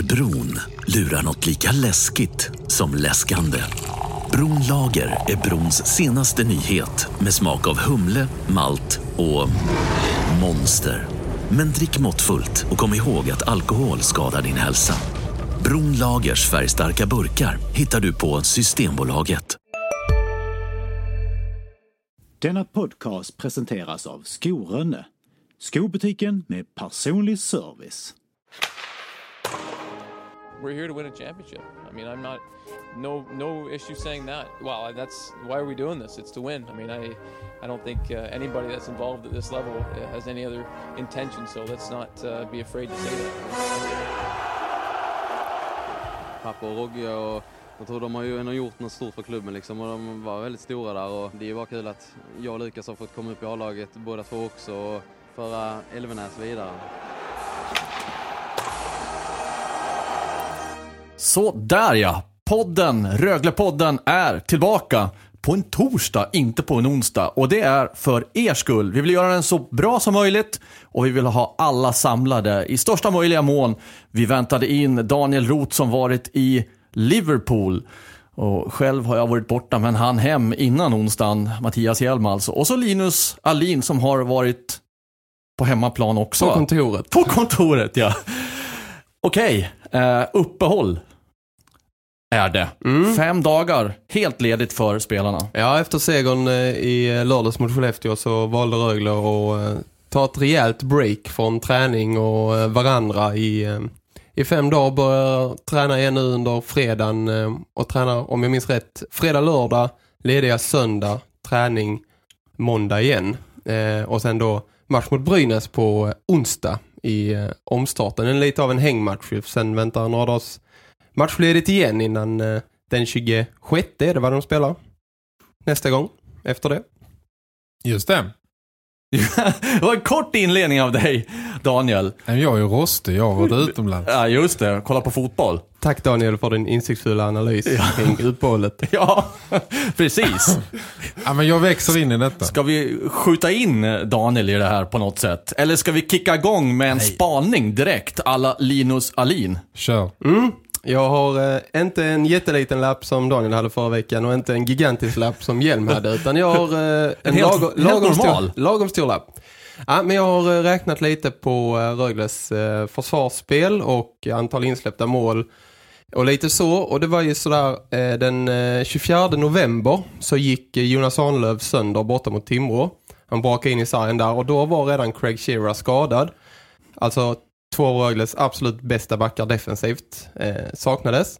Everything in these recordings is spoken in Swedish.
Under bron lurar något lika läskigt som läskande. Bronlager är brons senaste nyhet med smak av humle, malt och monster. Men drick måttfullt och kom ihåg att alkohol skadar din hälsa. Bronlagers färgstarka burkar hittar du på Systembolaget. Denna podcast presenteras av Skorönne. Skobutiken med personlig service. We're here to win a championship. I mean, I'm not no no issue saying that. Well, that's why are we doing this? It's to win. I mean, I I don't think uh, anybody that's involved at this level uh, has any other intention. So let's not uh, be afraid to say that. Och jag tror de har ju ändå gjort något stort för klubben liksom och de var väldigt stora där och det är bara kul att jag och Lukas har fått komma upp i A-laget båda två också och föra Elvenäs vidare. Så där ja, podden, Röglepodden är tillbaka på en torsdag, inte på en onsdag. Och det är för er skull. Vi vill göra den så bra som möjligt och vi vill ha alla samlade i största möjliga mån. Vi väntade in Daniel Roth som varit i Liverpool. Och själv har jag varit borta, men han hem innan onsdagen, Mattias Hjelm alltså. Och så Linus Alin som har varit på hemmaplan också. På kontoret. På kontoret, ja. Okej, eh, uppehåll är det. Mm. Fem dagar, helt ledigt för spelarna. Ja, efter segern eh, i lördags mot Skellefteå så valde Rögle att eh, ta ett rejält break från träning och eh, varandra i, eh, i fem dagar. Börjar träna igen nu under fredagen eh, och tränar, om jag minns rätt, fredag, lördag, lediga söndag, träning måndag igen. Eh, och sen då match mot Brynäs på eh, onsdag i eh, omstarten. En lite av en hängmatch. Sen väntar några dagars matchledigt igen innan eh, den 26 är det vad de spelar. Nästa gång, efter det. Just det. det var en kort inledning av dig, Daniel. Nej, Jag är ju rostig, jag har varit utomlands. Ja, just det. Kolla på fotboll. Tack Daniel för din insiktsfulla analys kring uppehållet. Ja, precis. Ja, men jag växer in i detta. Ska vi skjuta in Daniel i det här på något sätt? Eller ska vi kicka igång med en spaning direkt, alla Linus Alin? Kör. Mm. Jag har eh, inte en jätteliten lapp som Daniel hade förra veckan och inte en gigantisk lapp som Hjelm hade utan jag har eh, en helt- lagom, helt lagom, stor, lagom stor lapp. Ja, men jag har eh, räknat lite på eh, Rögles eh, försvarsspel och antal insläppta mål och lite så. Och det var ju sådär eh, den eh, 24 november så gick eh, Jonas Arnlöv sönder borta mot Timrå. Han brakade in i sargen där och då var redan Craig Shearer skadad. Alltså två av Rögles absolut bästa backar defensivt eh, saknades.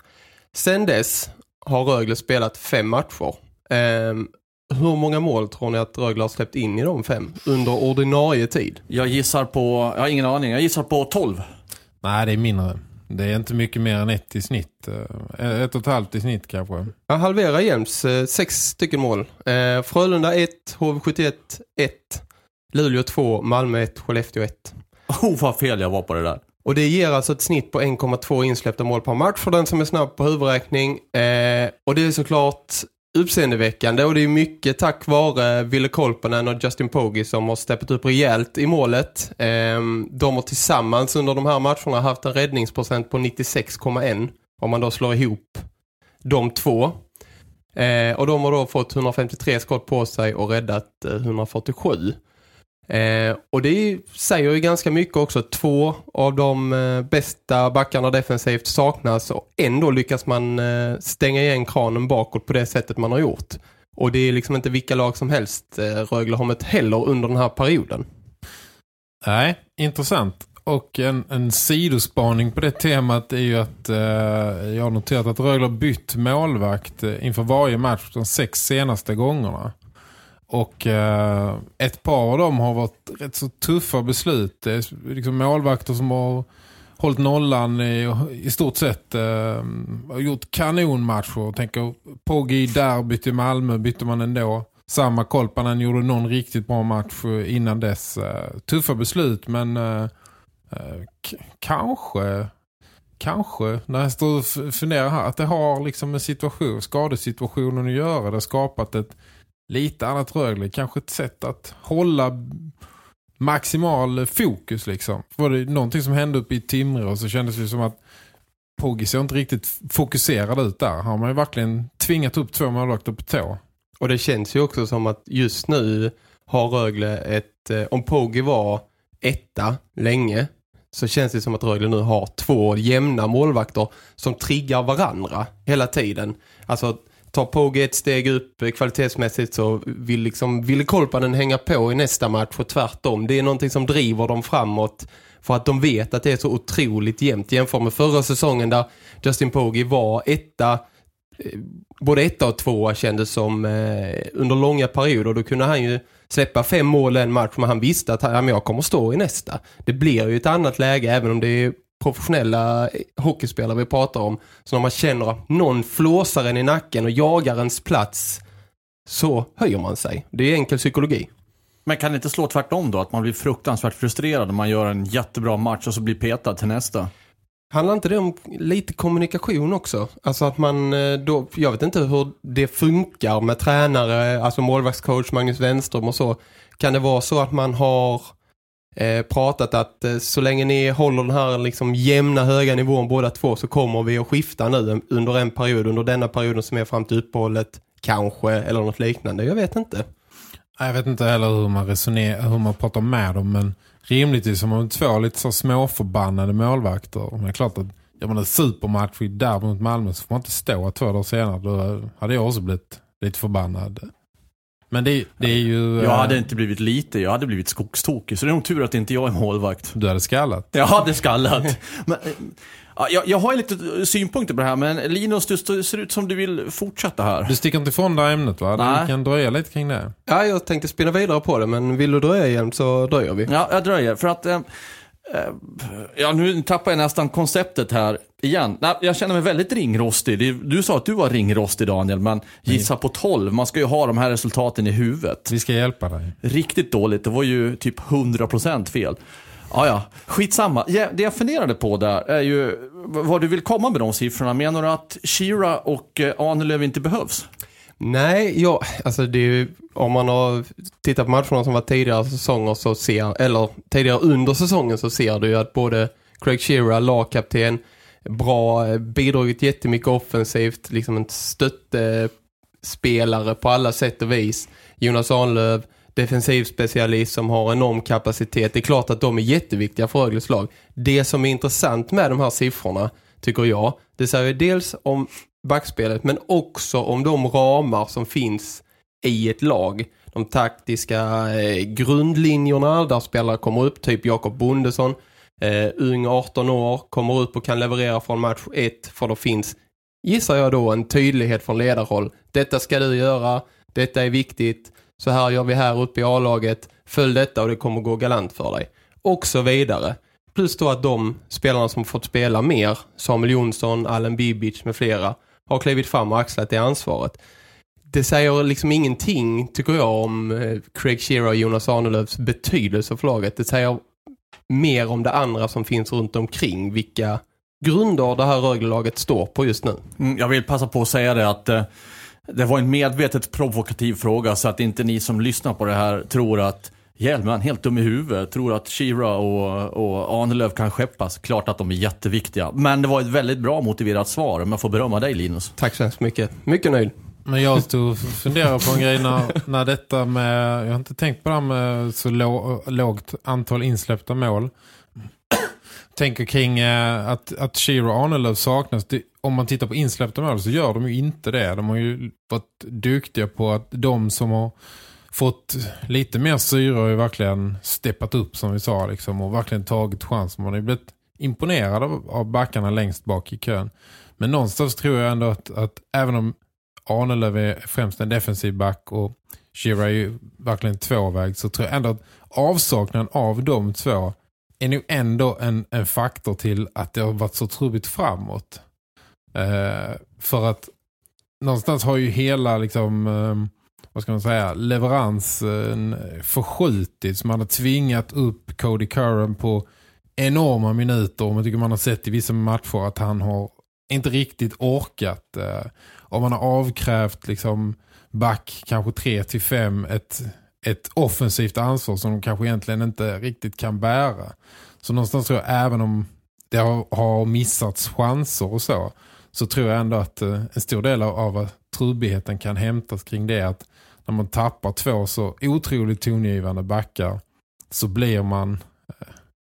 Sen dess har Rögle spelat fem matcher. Ehm, hur många mål tror ni att Rögle har släppt in i de fem under ordinarie tid? Jag gissar på, jag har ingen aning, jag gissar på 12. Nej, det är mindre. Det är inte mycket mer än ett i snitt. Eh, Ett och ett halvt i snitt kanske. Jag halverar Jäms, eh, sex stycken mål. Eh, Frölunda 1, HV71 1, Luleå 2, Malmö 1, Skellefteå 1. Oh, vad fel jag var på det där. Och det ger alltså ett snitt på 1,2 insläppta mål per match för den som är snabb på huvudräkning. Eh, och det är såklart uppseendeväckande och det är mycket tack vare Ville Kolpanen och Justin Pogge som har steppat upp rejält i målet. Eh, de har tillsammans under de här matcherna haft en räddningsprocent på 96,1 om man då slår ihop de två. Eh, och de har då fått 153 skott på sig och räddat eh, 147. Eh, och det säger ju ganska mycket också. Två av de eh, bästa backarna defensivt saknas och ändå lyckas man eh, stänga igen kranen bakåt på det sättet man har gjort. Och det är liksom inte vilka lag som helst eh, Rögle har mött heller under den här perioden. Nej, intressant. Och en, en sidospaning på det temat är ju att eh, jag har noterat att Rögle har bytt målvakt eh, inför varje match de sex senaste gångerna. Och eh, ett par av dem har varit rätt så tuffa beslut. Det är liksom målvakter som har hållit nollan i, i stort sett. Eh, har gjort kanonmatcher. Tänker Pogge i derbyt i Malmö bytte man ändå. Samma Kolpanen gjorde någon riktigt bra match innan dess. Eh, tuffa beslut men eh, eh kanske kanske när jag står och funderar här att det har liksom en situation, skadesituationen att göra. Det har skapat ett lite annat Rögle. Kanske ett sätt att hålla maximal fokus liksom. Var det någonting som hände uppe i Timrå så kändes det som att Poggi ser inte riktigt fokuserad ut där. Har man ju verkligen tvingat upp två målvakter på tå. Och det känns ju också som att just nu har Rögle ett... Eh, om Poggi var etta länge så känns det som att Rögle nu har två jämna målvakter som triggar varandra hela tiden. Alltså tar Pogge ett steg upp eh, kvalitetsmässigt så vill liksom vill Kolpanen hänga på i nästa match och tvärtom. Det är någonting som driver dem framåt för att de vet att det är så otroligt jämnt jämfört med förra säsongen där Justin Pogge var etta eh, både etta och tvåa kändes som eh, under långa perioder. Då kunde han ju släppa fem mål en match men han visste att ja, jag kommer stå i nästa. Det blir ju ett annat läge även om det är professionella hockeyspelare vi pratar om. Så när man känner att någon flåsar en i nacken och jagar ens plats så höjer man sig. Det är enkel psykologi. Men kan det inte slå tvärtom då? Att man blir fruktansvärt frustrerad när man gör en jättebra match och så blir petad till nästa? Handlar inte det om lite kommunikation också? Alltså att man eh, då, jag vet inte hur det funkar med tränare, alltså målvaktscoach Magnus Wenström och så. Kan det vara så att man har eh, pratat att eh, så länge ni håller den här liksom jämna höga nivån båda två så kommer vi att skifta nu under en period, under denna perioden som är fram till uppehållet kanske, eller något liknande. Jag vet inte. Jag vet inte heller hur man resonerar, hur man pratar med dem, men rimligtvis har man två lite så småförbannade målvakter. Men det är klart att gör man en supermatch i där mot Malmö så får man inte stå två dagar senare. Då hade jag också blivit lite förbannad. Men det, det är ju... Jag hade inte blivit lite, jag hade blivit skogstokig. Så det är nog tur att inte jag är målvakt. Du hade skallat. Jag hade skallat. men, ja, jag, jag har lite synpunkter på det här, men Linus, du ser ut som du vill fortsätta här. Du sticker inte ifrån det här ämnet va? Nej. Vi kan dröja lite kring det. Ja, jag tänkte spinna vidare på det, men vill du dröja igen så dröjer vi. Ja, jag dröjer. För att... Eh, Eh, ja, nu tappar jag nästan konceptet här igen. Nej, jag känner mig väldigt ringrostig. Du sa att du var ringrostig Daniel, men gissa på 12. Man ska ju ha de här resultaten i huvudet. Vi ska hjälpa dig. Riktigt dåligt. Det var ju typ 100% fel. Ja, ja. Skitsamma. Det jag funderade på där är ju vad du vill komma med de siffrorna. Menar du att Shira och eh, Ahnelöv inte behövs? Nej, ja, alltså det är ju, om man har tittat på matcherna som var tidigare säsonger så ser, eller tidigare under säsongen så ser du ju att både Craig Shearer, lagkapten, bra, bidragit jättemycket offensivt, liksom en stöttespelare på alla sätt och vis. Jonas Arnlöv, defensivspecialist som har enorm kapacitet. Det är klart att de är jätteviktiga för Rögles lag. Det som är intressant med de här siffrorna, tycker jag, det säger dels om backspelet men också om de ramar som finns i ett lag. De taktiska eh, grundlinjerna där spelare kommer upp, typ Jakob Bondesson, eh, ung 18 år, kommer upp och kan leverera från match 1 för då finns, gissar jag då, en tydlighet från ledarhåll. Detta ska du göra, detta är viktigt, så här gör vi här uppe i A-laget, följ detta och det kommer gå galant för dig. Och så vidare. Plus då att de spelarna som fått spela mer, Samuel Jonsson, Allen Bibic med flera, har klivit fram och axlat det ansvaret. Det säger liksom ingenting, tycker jag, om eh, Craig Shearer och Jonas Arnelövs betydelse för laget. Det säger mer om det andra som finns runt omkring, vilka grunder det här Rögle-laget står på just nu. Mm, jag vill passa på att säga det att eh, det var en medvetet provokativ fråga så att inte ni som lyssnar på det här tror att Hjelman, helt dum i huvudet, tror att Shira och, och Arnelöv kan skeppas. Klart att de är jätteviktiga. Men det var ett väldigt bra motiverat svar. Om jag får berömma dig Linus. Tack så hemskt mycket. Mycket nöjd. Men jag stod och funderade på en grej när, när detta med, jag har inte tänkt på det här med så lå, lågt antal insläppta mål. Tänker kring eh, att, att Shiro och Arnelöv saknas. Det, om man tittar på insläppta mål så gör de ju inte det. De har ju varit duktiga på att de som har fått lite mer syre och verkligen steppat upp som vi sa liksom, och verkligen tagit chans. Man har blivit imponerad av, av backarna längst bak i kön. Men någonstans tror jag ändå att, att även om Arnelöv är främst en defensiv back och Shira är ju verkligen tvåväg så tror jag ändå att avsaknaden av de två är nog ändå en, en faktor till att det har varit så trubbigt framåt. Eh, för att någonstans har ju hela liksom... Ehm, vad ska man säga, leveransen förskjutits. Man har tvingat upp Cody Curran på enorma minuter. Man tycker man har sett i vissa matcher att han har inte riktigt orkat. Eh, och man har avkrävt liksom back kanske 3 till 5 ett, ett offensivt ansvar som de kanske egentligen inte riktigt kan bära. Så någonstans tror jag även om det har, har missats chanser och så så tror jag ändå att eh, en stor del av, trubbigheten kan hämtas kring det att när man tappar två så otroligt tongivande backar så blir man eh,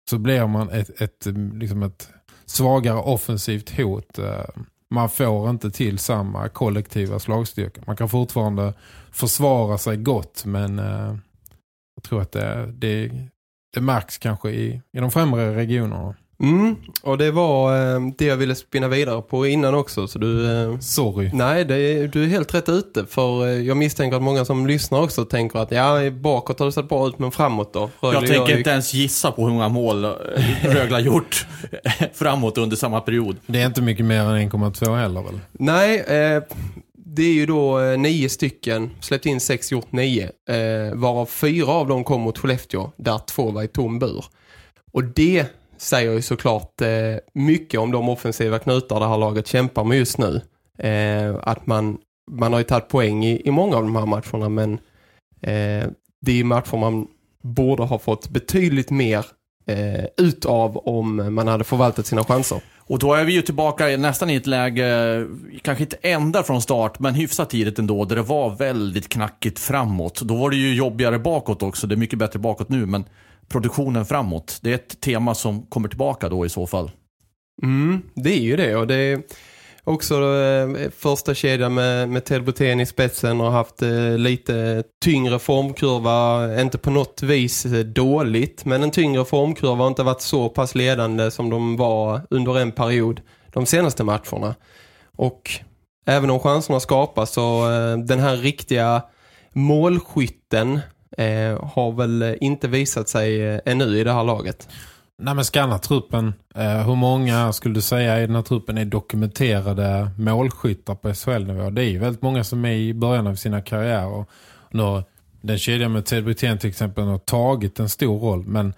så blir man ett, ett, liksom ett svagare offensivt hot. Eh, man får inte till samma kollektiva slagstyrka. Man kan fortfarande försvara sig gott men jag tror att det, det, det märks kanske i, i de främre regionerna. Mm, och det var eh, det jag ville spinna vidare på innan också. Så du, eh, Sorry. Nej, det, du är helt rätt ute. För eh, jag misstänker att många som lyssnar också tänker att ja, bakåt har det sett bra ut, men framåt då? Rögle Jag tänker inte ens gissa på hur många mål eh, Rögle har gjort framåt under samma period. Det är inte mycket mer än 1,2 heller väl? Nej, eh, det är ju då eh, nio stycken, släppt in sex, gjort nio. Eh, varav fyra av dem kom mot Skellefteå, där två var i tom bur. Och det säger ju såklart eh, mycket om de offensiva knutar det här laget kämpar med just nu. Eh, att man, man har ju tagit poäng i, i många av de här matcherna, men eh, det är ju matcher man borde ha fått betydligt mer eh, utav om man hade förvaltat sina chanser. Och då är vi ju tillbaka nästan i ett läge, kanske inte ända från start, men hyfsat tidigt ändå, där det var väldigt knackigt framåt. Då var det ju jobbigare bakåt också, det är mycket bättre bakåt nu, men produktionen framåt, det är ett tema som kommer tillbaka då i så fall. Mm, det är ju det och det är också eh, första kedjan med, med Ted Botén i spetsen och haft eh, lite tyngre formkurva, inte på något vis eh, dåligt men en tyngre formkurva har inte varit så pass ledande som de var under en period de senaste matcherna. Och även om chanserna skapas så eh, den här riktiga målskytten eh, har väl eh, inte visat sig eh, ännu i det här laget. Nej men skanna truppen. Eh, hur många skulle du säga i den här truppen är dokumenterade målskyttar på SHL-nivå? Det är ju väldigt många som är i början av sina karriärer. Och nu, har den kedjan med Ted Brithén till exempel har tagit en stor roll. Men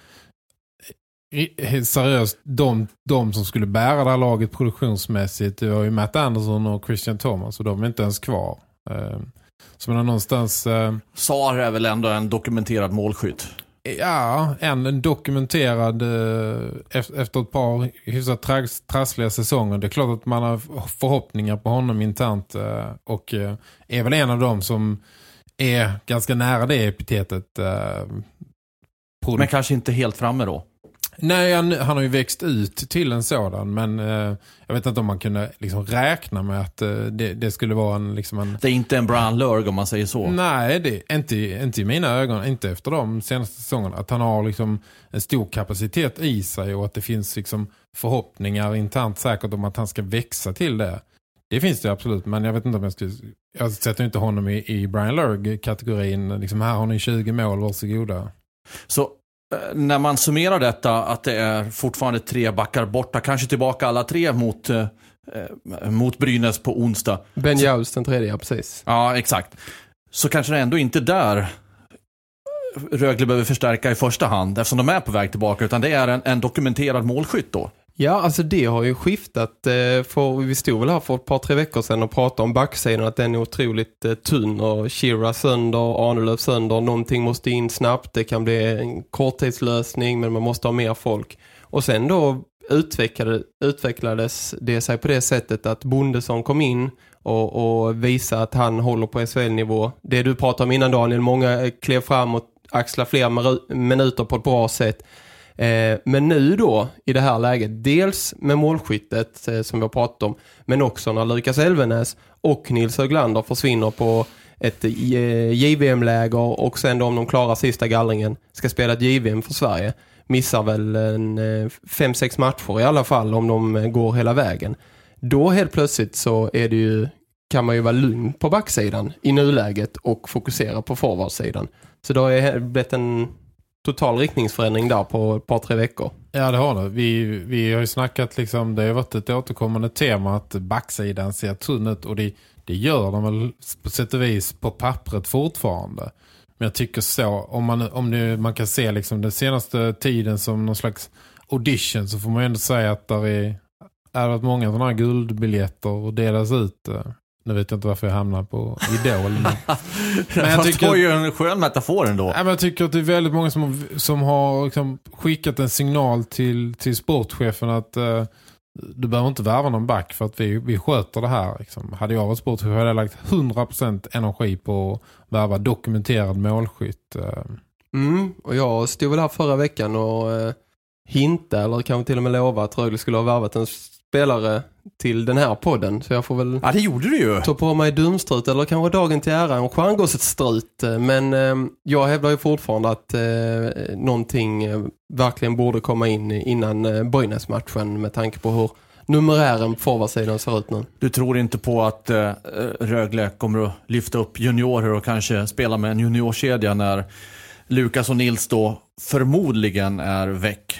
eh, helt seriöst, de, de som skulle bära det här laget produktionsmässigt det var ju Matt Anderson och Christian Thomas och de är inte ens kvar. Eh, så man har någonstans... Eh, Sar är väl ändå en dokumenterad målskytt. Ja, en, en dokumenterad eh, efter, ett par hyfsat trass, trassliga säsonger. Det är klart att man har förhoppningar på honom internt eh, och eh, är väl en av dem som är ganska nära det epitetet. Eh, Men kanske inte helt framme då. Nej, han, han har ju växt ut till en sådan men eh, jag vet inte om man kunde liksom räkna med att eh, det, det skulle vara en, liksom en Det är inte en Brian Lurg om man säger så. Nej, det är inte, inte i mina ögon, inte efter de senaste säsongerna. Att han har liksom en stor kapacitet i sig och att det finns liksom förhoppningar internt säkert om att han ska växa till det. Det finns det absolut, men jag vet inte om jag skulle... Jag sätter inte honom i, i Brian Lurg-kategorin. Liksom här har ni 20 mål, varsågoda. Så när man summerar detta att det är fortfarande tre backar borta, kanske tillbaka alla tre mot, eh, eh, mot Brynäs på onsdag. Ben Jaus den tredje, ja, precis. Ja, exakt. Så kanske det ändå inte där Rögle behöver förstärka i första hand eftersom de är på väg tillbaka utan det är en, en dokumenterad målskytt då. Ja, alltså det har ju skiftat. Eh, för vi stod väl här för ett par, tre veckor sedan och pratade om backsidan att den är otroligt eh, tunn och Shira sönder, Arnelöv sönder. Någonting måste in snabbt. Det kan bli en korttidslösning men man måste ha mer folk. Och sen då utvecklade, utvecklades det sig på det sättet att Bondesson kom in och, och visade att han håller på SHL-nivå. Det du pratade om innan Daniel, många klev fram och axlade fler minuter på ett bra sätt. Eh, men nu då, i det här läget, dels med målskyttet eh, som vi har pratat om, men också när Lukas Elvenäs och Nils Höglander försvinner på ett eh, JVM-läger och sen då om de klarar sista gallringen ska spela ett JVM för Sverige. Missar väl en eh, fem, sex matcher i alla fall om de eh, går hela vägen. Då helt plötsligt så är det ju, kan man ju vara lugn på backsidan i nuläget och fokusera på forwardsidan. Så då har det blivit en total riktningsförändring där på ett par, tre veckor. Ja, det har det. Vi, vi har ju snackat, liksom, det har varit ett återkommande tema att backsidan ser tunn ut och det, det gör de väl på sätt och vis på pappret fortfarande. Men jag tycker så, om man, om nu, man kan se liksom den senaste tiden som någon slags audition så får man ju ändå säga att där är, är det många sådana här guldbiljetter och delas ut. Eh. Nu vet jag inte varför jag hamnar på Idol. Men, Men jag tycker... Det var ju en skön metafor ändå. Nej, men jag tycker att det är väldigt många som, har- som har liksom skickat en signal till, till sportchefen att eh, du behöver inte värva någon back för att vi, vi sköter det här. Liksom. Hade jag varit sportchef hade jag lagt 100% energi på att värva dokumenterad målskytt. Eh. Mm, och jag stod väl här förra veckan och eh, hinta eller kanske till och med lova att Rögle skulle ha värvat en spelare till den här podden. Så jag får väl Ja, det gjorde du ju. ta på mig dumstrut eller kanske dagen till ära en stjärngåsetstrut. Men eh, jag hävdar ju fortfarande att eh, någonting eh, verkligen borde komma in innan eh, Brynäs-matchen med tanke på hur numerären på forwardsidan ser ut nu. Du tror inte på att eh, Rögle kommer att lyfta upp juniorer och kanske spela med en juniorkedja när Lukas och Nils då förmodligen är väck?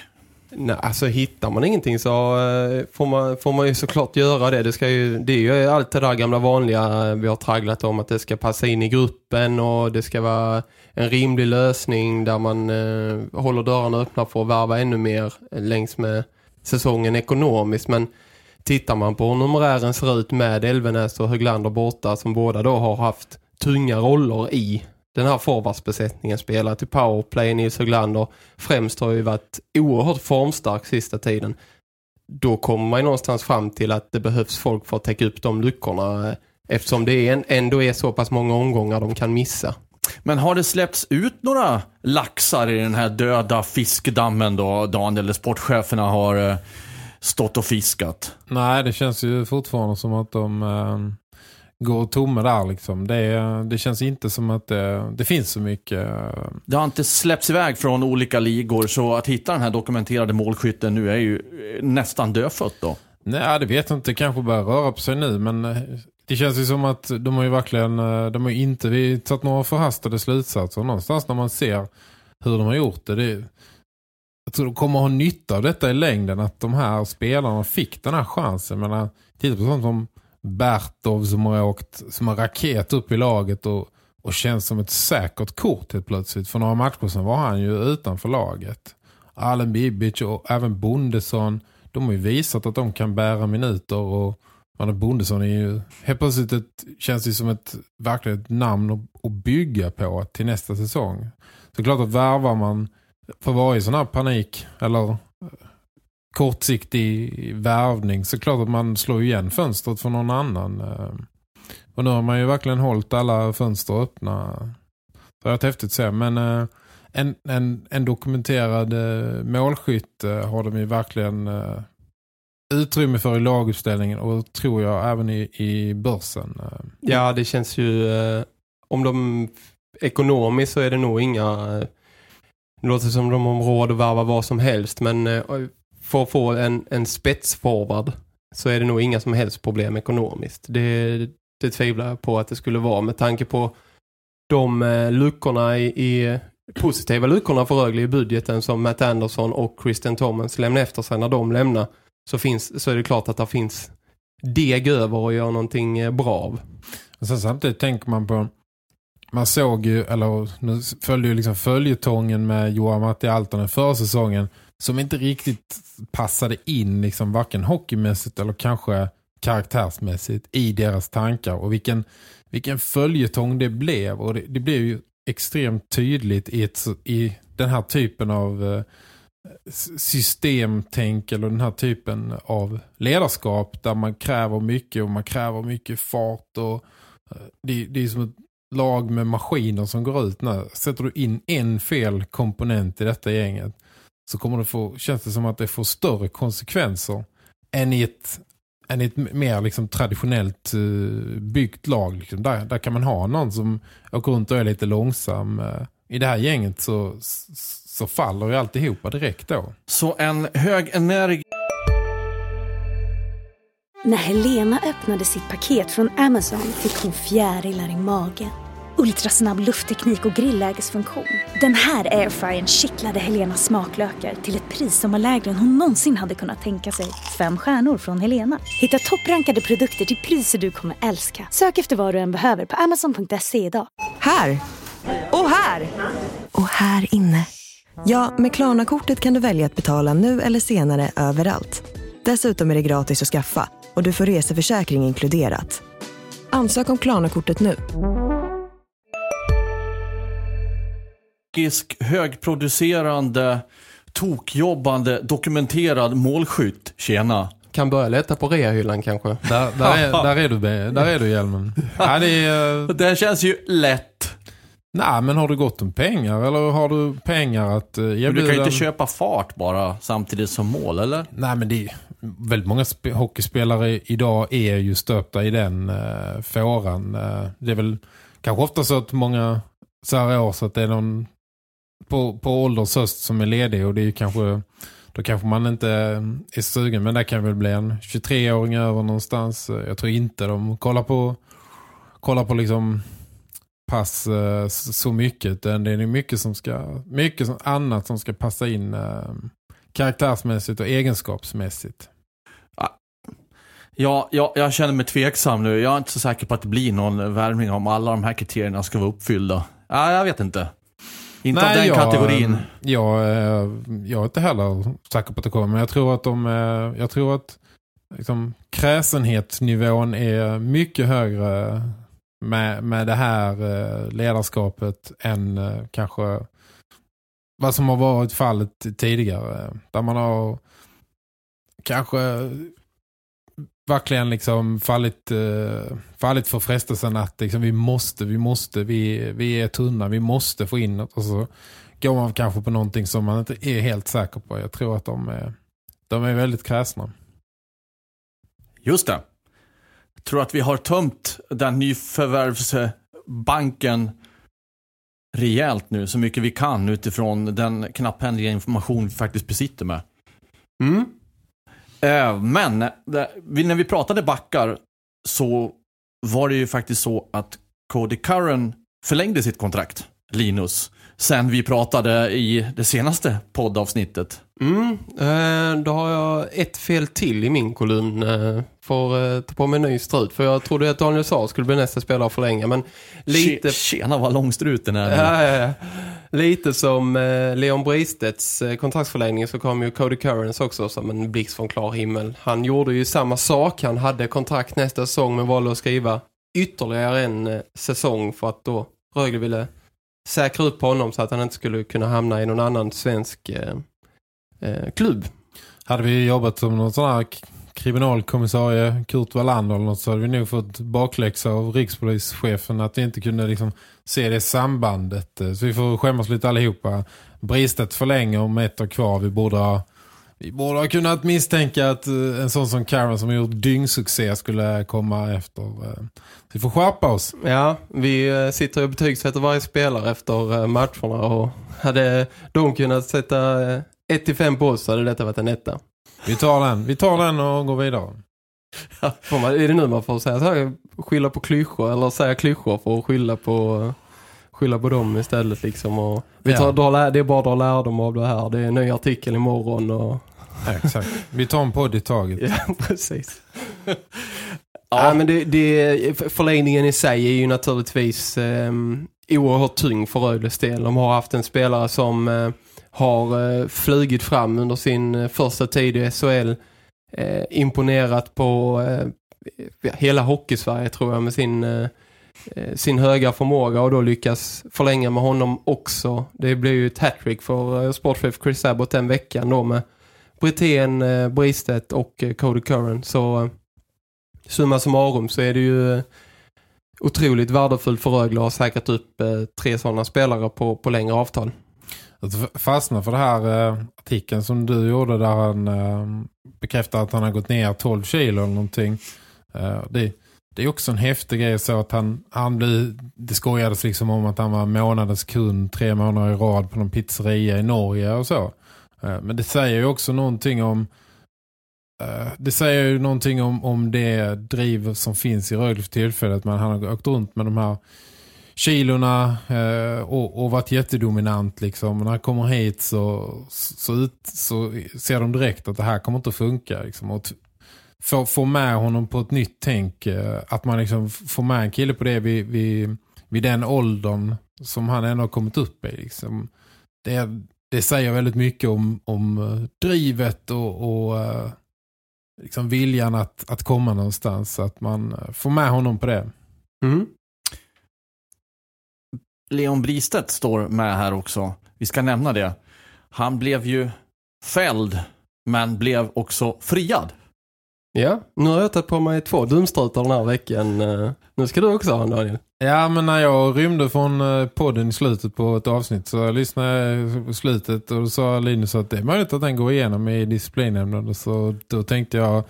Nej, alltså hittar man ingenting så eh, får man, får man ju såklart göra det. Det, ska ju, det är ju allt det där gamla vanliga eh, vi har tragglat om att det ska passa in i gruppen och det ska vara en rimlig lösning där man eh, håller dörrarna öppna för att värva ännu mer eh, längs med säsongen ekonomiskt. Men tittar man på hur numerären ser ut med Elvenäs och Höglander borta som båda då har haft tunga roller i den här forwardsbesättningen spelat i powerplay. Nils Höglander främst har ju varit oerhört formstark sista tiden. Då kommer man ju någonstans fram till att det behövs folk för att täcka upp de luckorna eh, eftersom det ändå är så pass många omgångar de kan missa. Men har det släppts ut några laxar i den här döda fiskdammen då Daniel, eller sportcheferna har eh, stått och fiskat? Nej, det känns ju fortfarande som att de eh, går tomma där liksom. Det, det känns inte som att det, det finns så mycket. Det har inte släppts iväg från olika ligor så att hitta den här dokumenterade målskytten nu är ju eh, nästan dödfött då. Nej, det vet jag inte. Det kanske börjar röra på sig nu, men eh, det känns ju som att de har ju verkligen, eh, de har ju inte vi tagit några förhastade slutsatser. Någonstans när man ser hur de har gjort det, det jag tror de kommer ha nytta av detta i längden, att de här spelarna fick den här chansen. Men titta på sånt som Bertov som har åkt som en raket upp i laget och, och känns som ett säkert kort helt plötsligt. För några matcher sedan var han ju utanför laget. Allen Bibic och även Bondesson, de har ju visat att de kan bära minuter och man Bondesson är ju helt plötsligt ett, känns det som ett verkligen ett namn att, att bygga på till nästa säsong. Så klart att värvar man för varje sån här panik eller kortsiktig värvning så klart att man slår igen fönstret för någon annan. Eh. Och nu har man ju verkligen hållit alla fönster öppna. Det har varit häftigt att se. Men eh, en, en, en dokumenterad eh, målskytt har de ju verkligen utrymme för i laguppställningen och tror jag även i, i börsen. Ja, det känns ju... Om de ekonomiskt så är det nog inga... Det låter som de har råd att värva vad som helst, men för att få en, en spetsforward så är det nog inga som helst problem ekonomiskt. Det, det tvivlar jag på att det skulle vara med tanke på de eh, luckorna i, i positiva luckorna för Rögle i budgeten som Matt Anderson och Christian Thomas lämnar efter sig när de lämnar så, finns, så är det klart att det finns deg över att göra någonting eh, bra av. Och sen samtidigt tänker man på man såg ju, eller nu följde ju liksom följetongen med Johan Matti Altonen förra säsongen som inte riktigt passade in liksom varken hockeymässigt eller kanske karaktärsmässigt i deras tankar. Och vilken, vilken följetong det blev. Och det, det blev ju extremt tydligt i, ett, i den här typen av eh, systemtänk eller den här typen av ledarskap där man kräver mycket och man kräver mycket fart och eh, det, det är som ett lag med maskiner som går ut. När sätter du in en fel komponent i detta gänget så kommer det få, känns det som att det får större konsekvenser än i ett, än i ett mer liksom traditionellt uh, byggt lag. Liksom. Där, där kan man ha någon som åker runt och är lite långsam. Uh, I det här gänget så, så faller ju alltihopa direkt då. Så en hög energi När Helena öppnade sitt paket från Amazon fick hon fjärilar i magen. Ultrasnabb luftteknik och grillägesfunktion. Den här airfryern kittlade Helenas smaklökar till ett pris som var lägre än hon någonsin hade kunnat tänka sig. Fem stjärnor från Helena. Hitta topprankade produkter till priser du kommer älska. Sök efter vad du än behöver på amazon.se idag. Här! Och här! Och här inne. Ja, med Klarna-kortet kan du välja att betala nu eller senare överallt. Dessutom är det gratis att skaffa och du får reseförsäkring inkluderat. Ansök om Klarna-kortet nu. Gisk, högproducerande, tokjobbande, dokumenterad målskytt. Tjena. Kan börja leta på reahyllan kanske. Där, där, är, där, är du, där är du hjälmen. Ja, det är, eh, Den känns ju lätt. nej, men har du gott om pengar? Eller har du pengar att eh, erbjuda? du kan ju inte köpa fart bara samtidigt som mål, eller? Nej, men det är väldigt många sp- hockeyspelare idag är ju stöpta i den uh, fåran. Eh, det är väl kanske ofta så att många så här år så att det är någon på, på ålderns höst som är ledig och det är ju kanske då kanske man inte är sugen men det kan väl bli en 23-åring över någonstans. Jag tror inte de kollar på kollar på liksom pass eh, så mycket utan det är nog mycket som ska mycket annat som ska passa in eh, karaktärsmässigt och egenskapsmässigt. Ja, jag, jag känner mig tveksam nu. Jag är inte så säker på att det blir någon värvning om alla de här kriterierna ska vara uppfyllda. Ja, jag vet inte. Inte av den jag, kategorin. Jag, eh, jag är inte heller säker på att det kommer. Men jag tror att de, eh, jag tror att liksom, kräsenhetsnivån är mycket högre med, med det här eh, ledarskapet än kanske vad som har varit fallet tidigare. Där man har kanske verkligen liksom fallit, eh, fallit för frestelsen att liksom, vi måste, vi måste, vi, vi är tunna, vi måste få in något. Och så går man kanske på någonting som man inte är helt säker på. Jag tror att de är, de är väldigt kräsna. Just det. Jag tror att vi har tömt den nyförvärvsbanken rejält nu, så mycket vi kan utifrån den knapphändiga information vi faktiskt besitter med. Mm. Eh, Men det, när vi pratade backar så var det ju faktiskt så att Cody Curran förlängde sitt kontrakt, Linus, sen vi pratade i det senaste poddavsnittet. Mm, eh, då har jag ett fel till i min kolumn eh, för eh, ta på mig en ny strut. För jag trodde att Daniel Saar skulle bli nästa spelare för länge. Men lite, Tje- Tjena vad långstruten är. ja, ja, ja. lite som Leon Bristedts eh, kontraktsförlängning så kom ju Cody Currens också som en blixt från klar himmel. Han gjorde ju samma sak. Han hade kontrakt nästa säsong men valde att skriva ytterligare en säsong för att då Rögle ville säkra upp honom så att han inte skulle kunna hamna i någon annan svensk eh, eh, klubb. Hade vi jobbat som någon sån här kriminalkommissarie Kurt Wallander eller något så hade vi nog fått bakläxa av rikspolischefen att vi inte kunde liksom se det sambandet. Eh, Så vi får skämmas lite allihopa. Bristet förlänger med ett år kvar. Vi borde ha, vi borde ha kunnat misstänka att eh, en sån som Karen som har gjort dyngsuccé skulle komma efter. eh. Så vi får skärpa oss. Ja, vi eh, sitter och betygsätter varje spelare efter eh, matcherna och hade de kunnat sätta 1-5 på oss så hade detta varit en etta. Vi tar den. Vi tar den och går vidare. Får man, är det nu man får säga så här, skylla på klyschor eller säga klyschor för att skylla på, skylla på dem istället liksom. Och vi tar, Ja. drar, det är bara att dra lärdom av det här. Det är en ny artikel imorgon och Ja, Exakt. Vi tar en podd i taget. ja, precis. Ja, men det, det, förlängningen i sig är ju naturligtvis eh, oerhört tung för Rödes del. De har haft en spelare som eh, har eh, flugit fram under sin eh, första tid i SHL. Eh, imponerat på eh, hela hockeysverige tror jag med sin, eh, eh, sin höga förmåga och då lyckas förlänga med honom också. Det blir ju ett hattrick för eh, sportchef Chris Abbott den veckan då med Brithén, eh, Bristet och eh, Cody Curran. Så eh, summa summarum så är det ju eh, otroligt värdefullt för Rögle att ha säkrat upp eh, tre sådana spelare på, på längre avtal. Att fastna för det här eh, artikeln som du gjorde där han eh, bekräftar att han har gått ner 12 kilo eller någonting. Eh, det, det är också en häftig grej så att han, han blir, det skojades liksom om att han var månadens kund tre månader i rad på någon pizzeria i Norge och så. Eh, men det säger ju också någonting om Eh, det säger ju någonting om, om det driv som finns i Rögle för tillfället. Man han har åkt runt med de här kilorna eh, och, och varit jättedominant liksom. Och när han kommer hit så, så, ut, så ser de direkt att det här kommer inte att funka. Liksom. Och få, få med honom på ett nytt tänk. Eh, att man liksom får med en kille på det vid, vid, vid den åldern som han ändå har kommit upp i. Liksom. Det, det säger väldigt mycket om, om eh, drivet och, och eh, liksom viljan att, att komma någonstans. Att man eh, får med honom på det. Mm. Leon Bristedt står med här också. Vi ska nämna det. Han blev ju fälld, men blev också friad. Ja, nu har jag tagit på mig två dumstrutar den här veckan. Eh, Nu ska du också ha en Daniel. Ja, men när jag rymde från eh, podden i slutet på ett avsnitt så lyssnade jag på slutet och då sa Linus att det är möjligt att den går igenom i disciplinnämnden. Så då tänkte jag,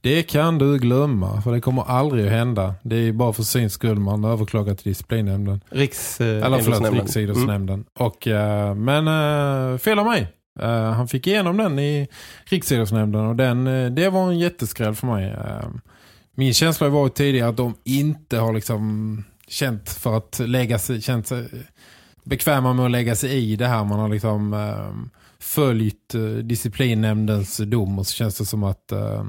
det kan du glömma för det kommer aldrig att hända. Det är bara för sin skull man överklagar till disciplinnämnden. Riks, eh, Eller förlåt, idrottsnämnden. Riksidrottsnämnden. Och, eh, men fel av mig. Eh, han fick igenom den i Riksidrottsnämnden och den, eh, det var en jätteskräll för mig. Eh, min känsla har varit tidigare att de inte har liksom känt för att lägga sig, känt sig bekväma med att lägga sig i det här. Man har liksom eh, följt eh, disciplinnämndens dom och så känns det som att eh,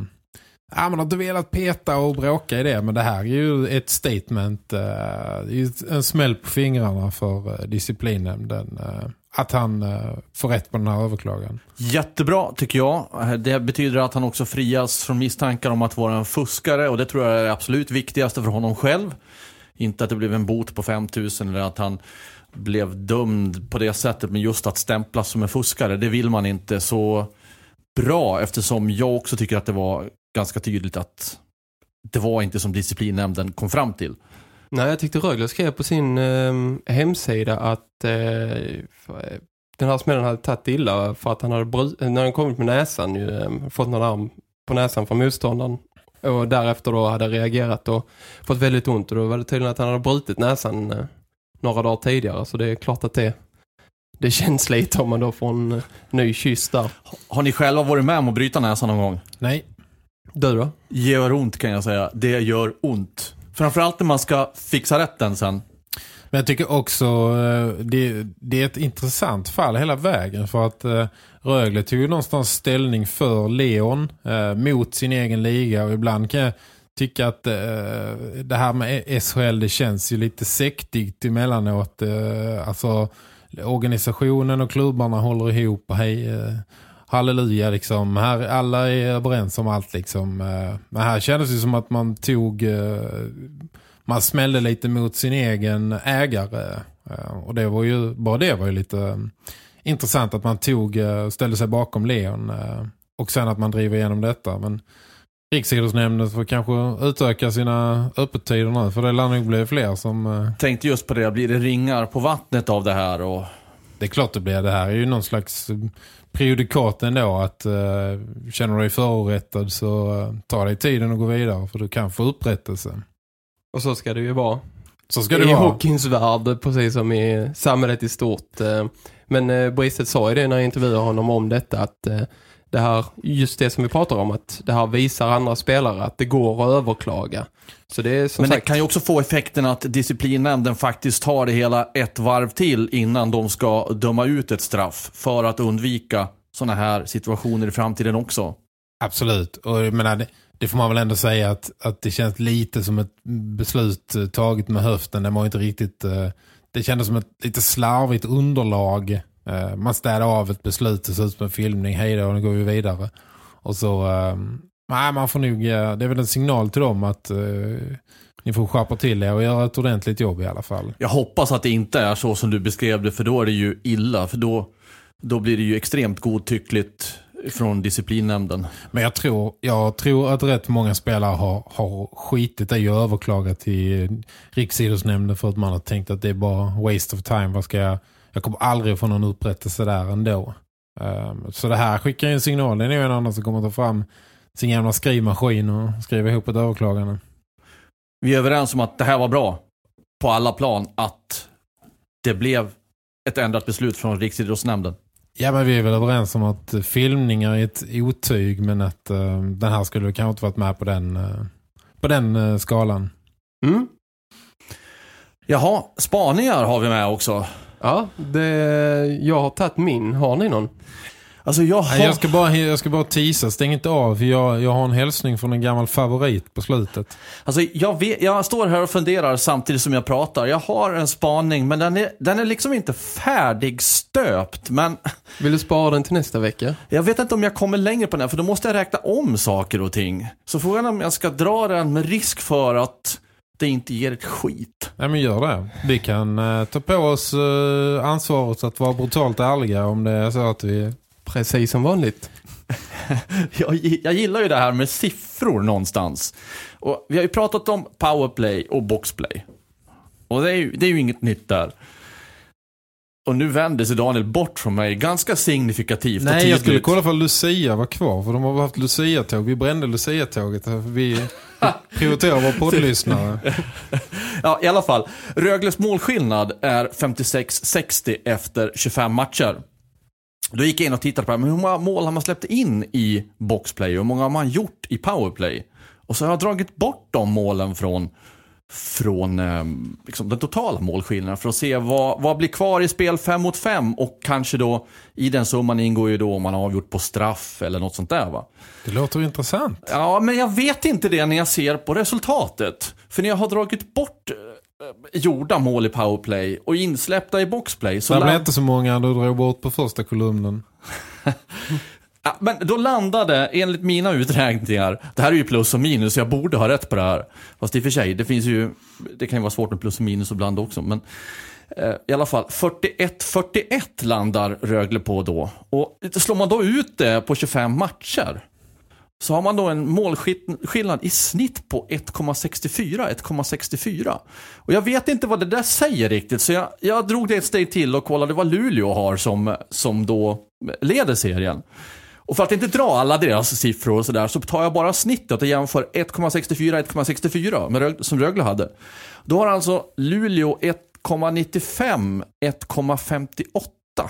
Ja, man har inte velat peta och bråka i det, men det här är ju ett statement, eh, det är ju en smäll på fingrarna för eh, disciplinnämnden. eh, att han eh, får rätt på den här överklagan. Jättebra tycker jag. Det betyder att han också frias från misstankar om att vara en fuskare och det tror jag är det absolut viktigaste för honom själv. Inte att det blev en bot på 5000 eller att han blev dömd på det sättet men just att stämplas som en fuskare, det vill man inte så bra eftersom jag också tycker att det var ganska tydligt att det var inte som disciplinnämnden kom fram till. Nej, jag tyckte Rögle skrev på sin eh, hemsida att eh, den här smällen hade tagit illa för att han hade bru- när han kommit med näsan ju, eh, fått någon arm på näsan från motståndaren och därefter då hade reagerat och fått väldigt ont och då var det tydligen att han hade brutit näsan eh, några dagar tidigare så det är klart att det det känns lite om man då får en eh, ny kyss där. Har ni själva varit med om att bryta näsan någon gång? Nej. Du då? Gör ont kan jag säga. Det gör ont. Framförallt när man ska fixa rätten sen. Men jag tycker också eh, det, det är ett intressant fall hela vägen för att eh, Rögle tog ju någonstans ställning för Leon eh, mot sin egen liga och ibland kan jag tycka att eh, det här med SHL det känns ju lite sektigt emellanåt. Eh, alltså organisationen och klubbarna håller ihop och hej eh, halleluja liksom. Här, alla är överens om allt liksom. Eh, men här kändes det som att man tog eh, man smällde lite mot sin egen ägare. Eh, Och det var ju, bara det var ju lite eh, intressant att man tog, ställde sig bakom Leon. Och sen att man driver igenom detta. Men Riksidrottsnämnden får kanske utöka sina öppettider nu. För det lär nog bli fler som... Tänkte just på det, blir det ringar på vattnet av det här? Och... Det är klart det blir. Det här är ju någon slags eh, prejudikat ändå. Att uh, känner du dig förorättad så uh, ta dig tiden och gå vidare. För du kan få upprättelse. Och så ska det ju vara. Så ska det I vara. hockeyns värld, precis som i samhället i stort. eh. Men eh, Bristet sa ju det när jag intervjuade honom om detta, att eh, det här, just det som vi pratar om, att det här visar andra spelare att det går att överklaga. Så det är som Men det sagt, kan ju också få effekten att disciplinnämnden faktiskt tar det hela ett varv till innan de ska döma ut ett straff för att undvika sådana här situationer i framtiden också. Absolut. Och jag menar, det, det får man väl ändå säga att, att det känns lite som ett beslut eh, taget med höften. Det var inte riktigt... eh, Det kändes som ett lite slarvigt underlag. Eh, Man städar av ett beslut, det ser ut som en filmning. Hej då, nu går vi vidare. Och så... eh, Nej, man får nog... eh, Det är väl en signal till dem att... eh, Ni får skärpa till er och göra ett ordentligt jobb i alla fall. Jag hoppas att det inte är så som du beskrev det, för då är det ju illa. För då, då blir det ju extremt godtyckligt från disciplinnämnden. Men jag tror, jag tror att rätt många spelare har, har skitit i att överklaga till Riksidrottsnämnden för att man har tänkt att det är bara waste of time. Vad ska jag, jag kommer aldrig få någon upprättelse där ändå. Um, så det här skickar ju en signal. Det är nog en annan som kommer ta fram sin gamla skrivmaskin och skriva ihop ett överklagande. Vi är överens om att det här var bra på alla plan, att det blev ett ändrat beslut från Riksidrottsnämnden. Ja men vi är väl överens om att filmningar är ett otyg men att eh, den här skulle kanske inte varit med på den, eh, på den eh, skalan. mm, Jaha, spaningar har vi med också. Ja, det, jag har tagit min. Har ni någon? Alltså jag har... Nej, jag ska bara, jag ska bara teasa, stäng inte av för jag, jag har en hälsning från en gammal favorit på slutet. Alltså jag, vet, jag står här och funderar samtidigt som jag pratar. Jag har en spaning, men den är, den är liksom inte färdigstöpt. Men Vill du spara den till nästa vecka? jag vet inte om jag kommer längre på den för då måste jag räkna om saker och ting. Så frågan är om jag ska dra den med risk för att det inte ger ett skit. Nej men gör det. Vi kan eh, ta på oss eh, ansvaret att vara brutalt ärliga om det är så att vi... Precis som vanligt. jag, jag gillar ju det här med siffror någonstans. Och vi har ju pratat om powerplay och boxplay. Och det är ju, det är ju inget nytt där. Och nu vänder sig Daniel bort från mig ganska signifikativt Nej, jag skulle kolla för Lucia var kvar. För de har haft Lucia-tåg. Vi brände Lucia-tåget. Vi Prioritera vår poddlyssnare. Ja, i alla fall. Rögles målskillnad är 56-60 efter 25 matcher. Då gick jag in och tittade på det här, men hur många mål har man släppt in i boxplay och hur många har man gjort i powerplay? Och så har jag dragit bort de målen från, från eh, liksom den totala målskillnaden för att se vad, vad blir kvar i spel 5 mot 5 och kanske då i den summan ingår ju då om man har avgjort på straff eller något sånt där va. Det låter intressant. Ja, men jag vet inte det när jag ser på resultatet. För när jag har dragit bort eh, gjorda mål i powerplay och insläppta i boxplay så Det blev inte så många du drog bort på första kolumnen. Ja, men då landade, enligt mina uträkningar, det här är ju plus och minus, jag borde ha rätt på det här. Fast i och för sig, det finns ju, det kan ju vara svårt med plus och minus ibland också. Men eh, i alla fall, 41-41 landar Rögle på då. Och slår man då ut det på 25 matcher, så har man då en målskillnad i snitt på 1,64. 1,64. Och jag vet inte vad det där säger riktigt, så jag, jag drog det ett steg till och kollade vad Luleå har som, som då leder serien. Och för att inte dra alla deras siffror och sådär så tar jag bara snittet och jämför 1,64, 1,64 med Rögle, som Rögle hade. Då har alltså Luleå 1,95, 1,58.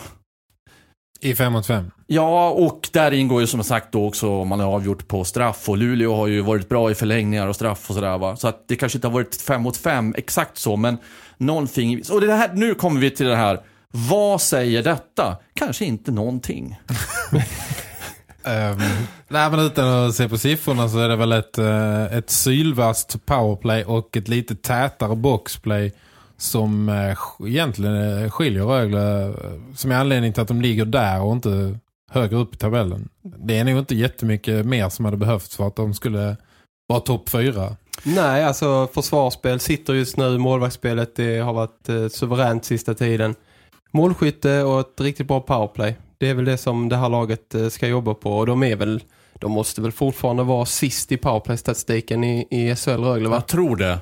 I 5 mot 5. Ja, och där ingår ju som sagt då också man har avgjort på straff. Och Luleå har ju varit bra i förlängningar och straff och sådär va. Så att det kanske inte har varit fem mot fem exakt så, men någonting. Och det här, nu kommer vi till det här. Vad säger detta? Kanske inte någonting. Um, nej men utan att se på siffrorna så är det väl ett, eh, ett sylvast powerplay och ett lite tätare boxplay som eh, egentligen eh, skiljer Rögle som är anledning till att de ligger där och inte högre upp i tabellen. Det är nog inte jättemycket mer som hade behövts för att de skulle vara topp fyra. Nej, alltså försvarsspel sitter just nu. Målvaktsspelet det har varit eh, suveränt sista tiden. Målskytte och ett riktigt bra powerplay. Det är väl det som det här laget eh, ska jobba på. Och de är väl, de måste väl fortfarande vara sist i powerplay-statistiken i, i SHL Rögle va? Jag tror det.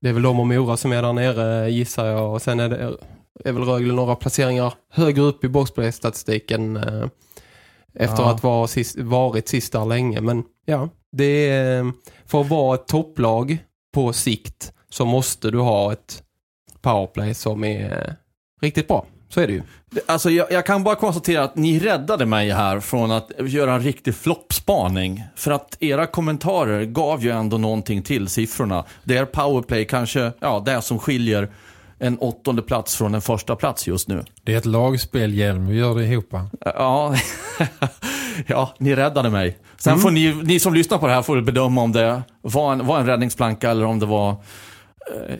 Det är väl de och Mora som är där nere gissar jag. Och sen är det är väl Rögle några placeringar högre upp i boxplay-statistiken eh, efter Ja. att vara sist, varit sist där länge. Men ja, det är, för att vara ett topplag på sikt så måste du ha ett powerplay som är eh, riktigt bra. Så är det ju. Alltså jag, jag kan bara konstatera att ni räddade mig här från att göra en riktig floppspaning. För att era kommentarer gav ju ändå någonting till siffrorna. Det är powerplay kanske, ja det som skiljer en åttonde plats från en första plats just nu. Det är ett lagspel, Hjelm. Vi gör det ihop. Ja, ja ni räddade mig. Sen får ni, ni som lyssnar på det här får bedöma om det var en, var en räddningsplanka eller om det var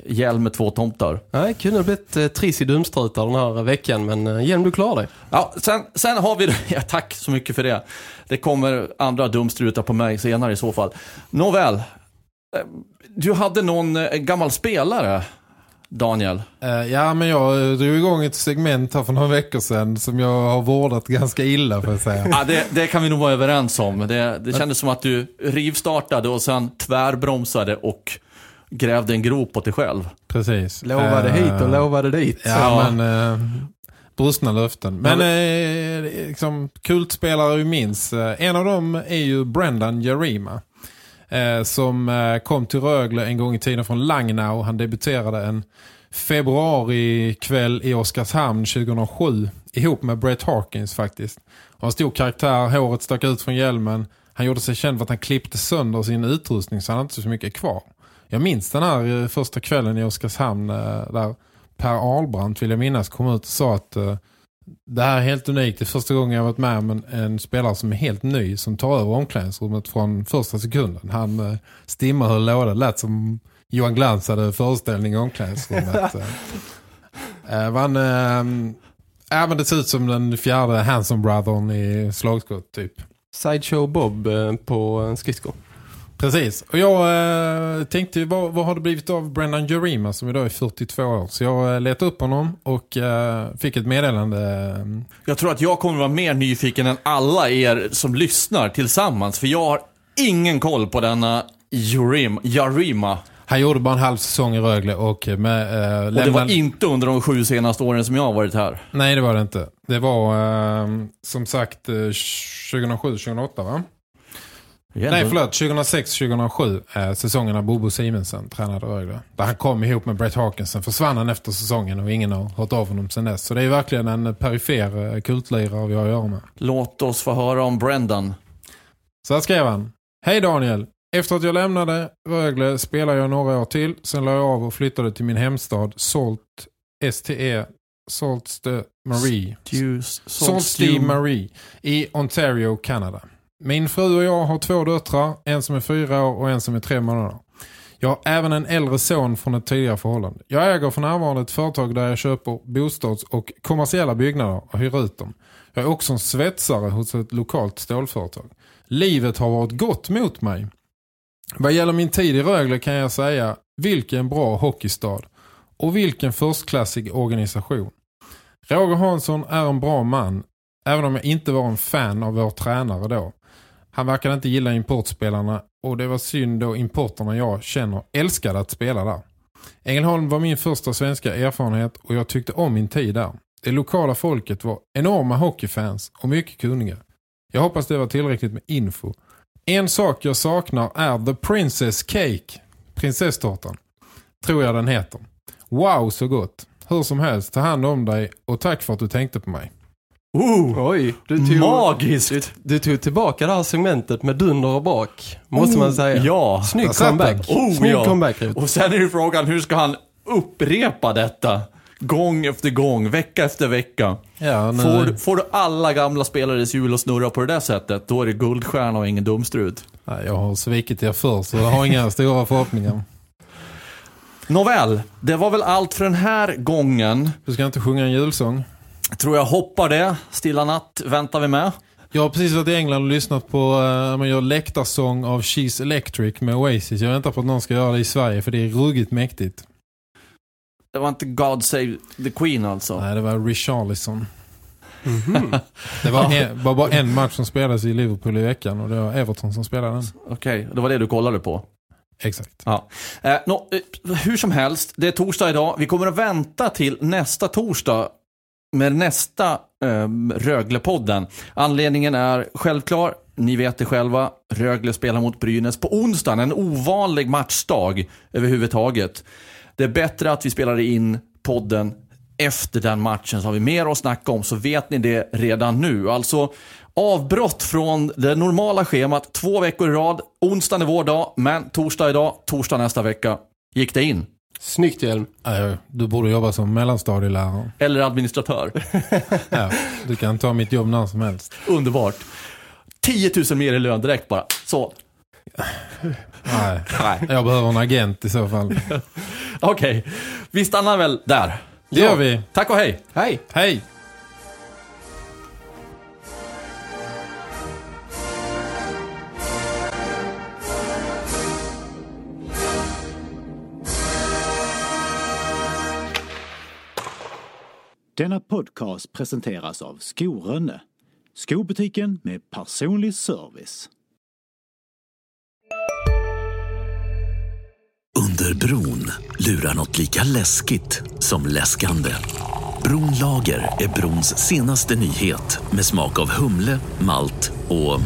hjälm med två tomtar. Nej, kunde ha blivit eh, triss i dumstrutar den här veckan. Men eh, Hjelm, du klarar dig. Ja, sen, sen har vi, ja, tack så mycket för det. Det kommer andra dumstrutar på mig senare i så fall. Nåväl, eh, du hade någon eh, gammal spelare, Daniel. Eh, ja, men jag eh, drog igång ett segment här för några veckor sedan som jag har vårdat ganska illa för att säga. Ja, det, det kan vi nog vara överens om. Det, det kändes som att du rivstartade och sen tvärbromsade och grävde en grop åt dig själv. Precis. Lovade Eh, hit och lovade dit. Ja, Ja. men eh, brustna löften. Men eh, liksom, kultspelare vi minns. En av dem är ju Brendan Jarima. Som kom till Rögle en gång i tiden från Langnau. Han debuterade en februari kväll i Oskarshamn 2007. Ihop med Brett Harkins faktiskt. Han stor karaktär, håret stack ut från hjälmen. Han gjorde sig känd för att han klippte sönder sin utrustning så han hade inte så mycket kvar. Jag minns den här eh, första kvällen i Oskarshamn eh, där Per Ahlbrandt vill jag minnas kom ut och sa att eh, det här är helt unikt. Det är första gången jag varit med om en, en spelare som är helt ny som tar över omklädningsrummet från första sekunden. Han eh, stimmar hur låda lät som Johan Glans hade föreställning i omklädningsrummet. eh, man, eh, ja, men det ser ut som den fjärde Hanson Brothern i slagskott typ. Sideshow Bob på en skridsko. Precis. Och jag eh, tänkte, vad, vad har det blivit av Brendan Jerima som idag är 42 år? Så jag eh, letade upp honom och eh, fick ett meddelande. Jag tror att jag kommer vara mer nyfiken än alla er som lyssnar tillsammans. För jag har ingen koll på denna Jurim, Jarima. Han gjorde bara en halv säsong i Rögle och med... Eh, Och det var inte under de sju senaste åren som jag har varit här. Nej, det var det inte. Det var eh, som sagt eh, 2007-2008 va? Nej, förlåt. 2006-2007, eh, säsongen när Bobo Simensen tränade Rögle. Där han kom ihop med Brett Hawkinson. Försvann han efter säsongen och ingen har hört av honom sedan dess. Så det är verkligen en perifer eh, kultlirare vi har att göra med. Låt oss få höra om Brendan. Så här skrev han. Hej Daniel. Efter att jag lämnade Rögle spelade jag några år till. Sen la jag av och flyttade till min hemstad Salt STE Sault Ste Marie. Ste Marie i Ontario, Kanada. Min fru och jag har två döttrar, en som är fyra år och en som är tre månader. Jag har även en äldre son från ett tidigare förhållande. Jag äger för närvarande ett företag där jag köper bostads- och kommersiella byggnader och hyr ut dem. Jag är också en svetsare hos ett lokalt stålföretag. Livet har varit gott mot mig. Vad gäller min tid i Rögle kan jag säga vilken bra hockeystad och vilken förstklassig organisation. Roger Hansson är en bra man, även om jag inte var en fan av vår tränare då. Han verkade inte gilla importspelarna och det var synd då importerna jag känner älskade att spela där. Ängelholm var min första svenska erfarenhet och jag tyckte om min tid där. Det lokala folket var enorma hockeyfans och mycket kunniga. Jag hoppas det var tillräckligt med info. En sak jag saknar är The Princess Cake, prinsesstårtan. Tror jag den heter. Wow så gott. Hur som helst, ta hand om dig och tack för att du tänkte på mig. Oh, Oj, du tog, magiskt! du, du tog tillbaka det här segmentet med dunder och brak. Måste man säga. Ja, Snygg comeback. den. Oh, Snygg ja. comeback. Och sen är ju frågan, hur ska han upprepa detta? Gång efter gång, vecka efter vecka. Ja, nej. Får, du- får du alla gamla spelares hjul att snurra på det där sättet, då är det guldstjärna och ingen dumstrut. Nej, jag har svikit er förr så jag har inga stora förhoppningar. Nåväl, det var väl allt för den här gången. Du ska inte sjunga en julsång? Tror jag hoppar det. Stilla natt väntar vi med. Jag har precis varit i England och lyssnat på uh, man gör läktarsång av She's Electric med Oasis. Jag väntar på att någon ska göra det i Sverige för det är ruggigt mäktigt. Det var inte God Save the Queen alltså. Nej, det var Richarlison. Det var, en, var bara en match som spelades i Liverpool i veckan och det var Everton som spelade den. Okej, det var det du kollade på. Exakt. Ja. Eh, nå, eh, hur som helst, det är torsdag idag. Vi kommer att vänta till nästa torsdag med nästa eh, Röglepodden. Anledningen är självklar. Ni vet det själva. Rögle spelar mot Brynäs på onsdagen. En ovanlig matchdag överhuvudtaget. Det är bättre att vi spelar in podden efter den matchen så har vi mer att snacka om så vet ni det redan nu. Alltså avbrott från det normala schemat två veckor i rad. Onsdag är vår dag, men torsdag idag, torsdag nästa vecka. Gick det in? Snyggt Hjelm. Nej, Du borde jobba som mellanstadielärare. Eller administratör? Ja, du kan ta mitt jobb när som helst. Underbart. 10 000 mer i lön direkt bara. Så. Nej, Nej. jag behöver en agent i så fall. Okej, vi stannar väl där. Det gör vi. Tack och hej. Hej! Hej! Denna podcast presenteras av Skorönne. Skobutiken med personlig service. Under bron lurar något lika läskigt som läskande. Bronlager är brons senaste nyhet med smak av humle, malt och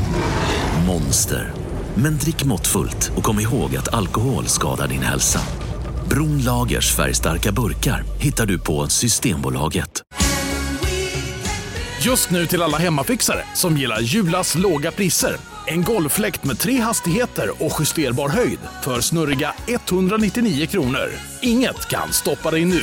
monster. Men drick måttfullt och kom ihåg att alkohol skadar din hälsa. Bronlagers färgstarka burkar hittar du på Systembolaget. Just nu till alla hemmafixare som gillar Julas låga priser. En golffläkt med tre hastigheter och justerbar höjd för snurriga 199 kronor. Inget kan stoppa dig nu.